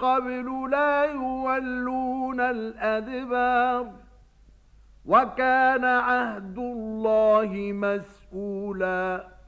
قبل لا يولون الأدبار وكان عهد الله مسؤولاً